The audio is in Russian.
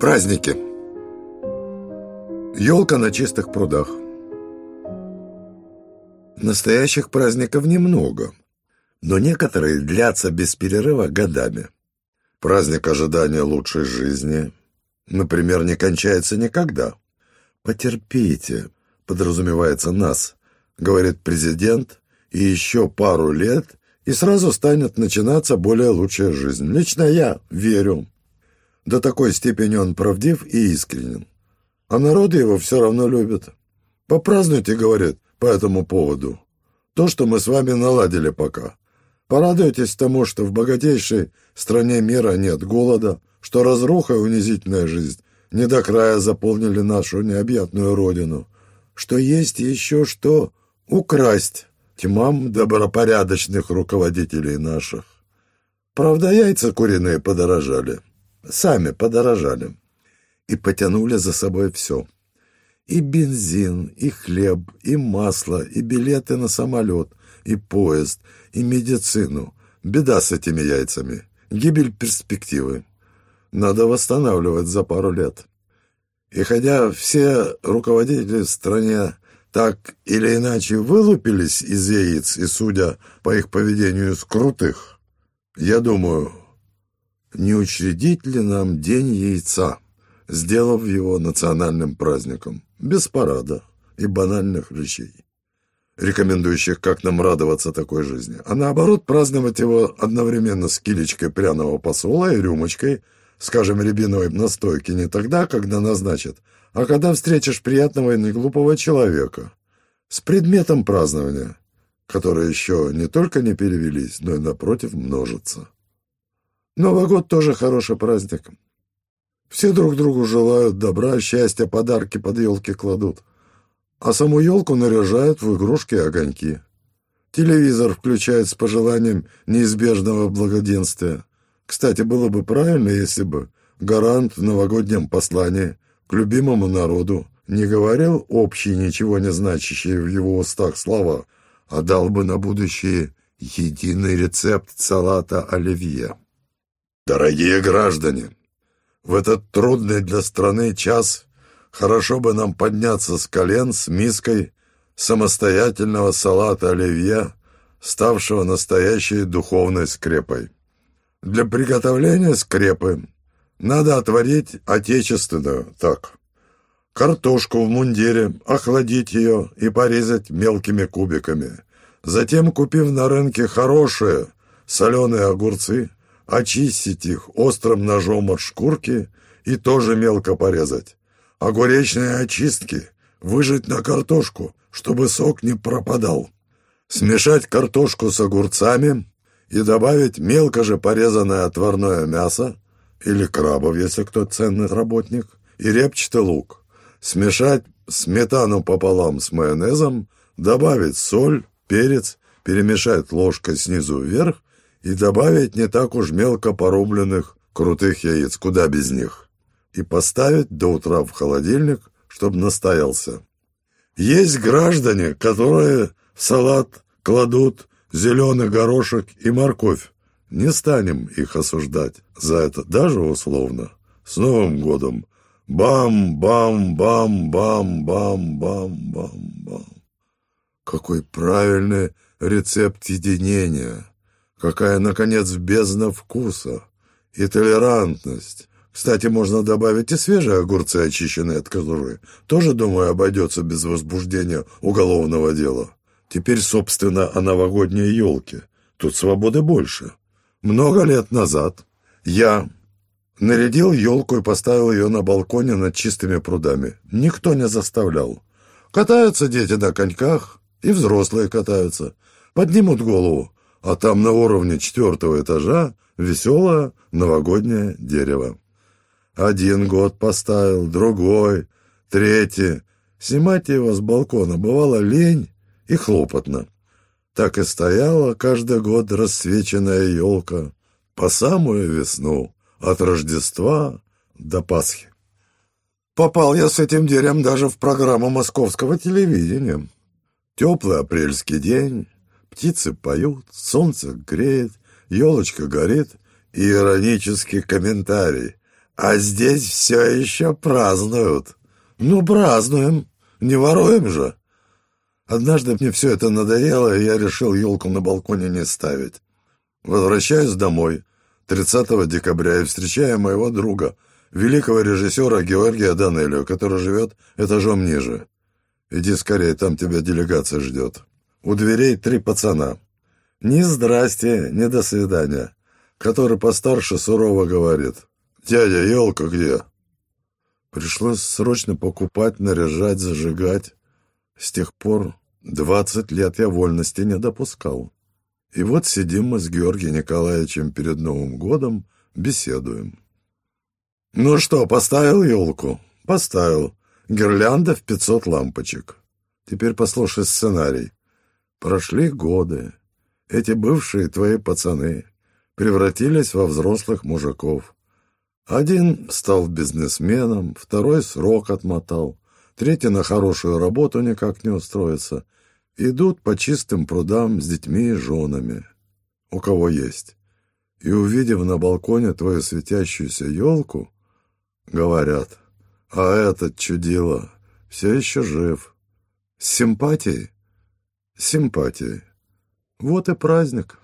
Праздники. Елка на чистых прудах. Настоящих праздников немного, но некоторые длятся без перерыва годами. Праздник ожидания лучшей жизни, например, не кончается никогда. «Потерпите», подразумевается нас, говорит президент, и еще пару лет, и сразу станет начинаться более лучшая жизнь. Лично я верю. До такой степени он правдив и искренен. А народы его все равно любят. Попразднуйте, говорит, по этому поводу. То, что мы с вами наладили пока. Порадуйтесь тому, что в богатейшей стране мира нет голода, что разруха и унизительная жизнь не до края заполнили нашу необъятную родину, что есть еще что украсть тьмам добропорядочных руководителей наших. Правда, яйца куриные подорожали сами подорожали и потянули за собой все. И бензин, и хлеб, и масло, и билеты на самолет, и поезд, и медицину. Беда с этими яйцами. Гибель перспективы. Надо восстанавливать за пару лет. И хотя все руководители в стране так или иначе вылупились из яиц и, судя по их поведению, с крутых, я думаю, не учредить ли нам День яйца, сделав его национальным праздником, без парада и банальных речей, рекомендующих, как нам радоваться такой жизни, а наоборот праздновать его одновременно с килечкой пряного посола и рюмочкой, скажем, рябиновой настойки не тогда, когда назначат, а когда встретишь приятного и неглупого человека, с предметом празднования, которые еще не только не перевелись, но и, напротив, множатся. Новый год тоже хороший праздник. Все друг другу желают добра, счастья, подарки под елки кладут. А саму елку наряжают в игрушки и огоньки. Телевизор включают с пожеланием неизбежного благоденствия. Кстати, было бы правильно, если бы гарант в новогоднем послании к любимому народу не говорил общие, ничего не значащие в его устах слова, а дал бы на будущее единый рецепт салата оливье. Дорогие граждане, в этот трудный для страны час хорошо бы нам подняться с колен с миской самостоятельного салата оливье, ставшего настоящей духовной скрепой. Для приготовления скрепы надо отварить отечественную, так, картошку в мундире, охладить ее и порезать мелкими кубиками. Затем, купив на рынке хорошие соленые огурцы, очистить их острым ножом от шкурки и тоже мелко порезать. Огуречные очистки выжать на картошку, чтобы сок не пропадал. Смешать картошку с огурцами и добавить мелко же порезанное отварное мясо или крабов, если кто ценный работник, и репчатый лук. Смешать сметану пополам с майонезом, добавить соль, перец, перемешать ложкой снизу вверх и добавить не так уж мелко порубленных крутых яиц, куда без них, и поставить до утра в холодильник, чтобы настоялся. Есть граждане, которые в салат кладут зеленый горошек и морковь. Не станем их осуждать за это, даже условно. С Новым годом! Бам-бам-бам-бам-бам-бам-бам. Какой правильный рецепт единения! Какая, наконец, бездна вкуса и толерантность. Кстати, можно добавить и свежие огурцы, очищенные от кожуры. Тоже, думаю, обойдется без возбуждения уголовного дела. Теперь, собственно, о новогодней елке. Тут свободы больше. Много лет назад я нарядил елку и поставил ее на балконе над чистыми прудами. Никто не заставлял. Катаются дети на коньках, и взрослые катаются. Поднимут голову, а там на уровне четвертого этажа веселое новогоднее дерево. Один год поставил, другой, третий. Снимать его с балкона бывало лень и хлопотно. Так и стояла каждый год рассвеченная елка по самую весну, от Рождества до Пасхи. Попал я с этим деревом даже в программу московского телевидения. Теплый апрельский день, Птицы поют, солнце греет, елочка горит, и иронический комментарий. А здесь все еще празднуют. Ну, празднуем. Не воруем же. Однажды мне все это надоело, и я решил елку на балконе не ставить. Возвращаюсь домой 30 декабря и встречаю моего друга, великого режиссера Георгия Данелио, который живет этажом ниже. Иди скорее, там тебя делегация ждет. У дверей три пацана. Ни здрасте, ни до свидания. Который постарше сурово говорит. «Дядя, елка где?» Пришлось срочно покупать, наряжать, зажигать. С тех пор двадцать лет я вольности не допускал. И вот сидим мы с Георгием Николаевичем перед Новым годом, беседуем. «Ну что, поставил елку?» «Поставил. Гирлянда в пятьсот лампочек. Теперь послушай сценарий. Прошли годы. Эти бывшие твои пацаны превратились во взрослых мужиков. Один стал бизнесменом, второй срок отмотал, третий на хорошую работу никак не устроится. Идут по чистым прудам с детьми и женами, у кого есть. И, увидев на балконе твою светящуюся елку, говорят, а этот чудило все еще жив. С симпатией? С симпатией. Вот и праздник.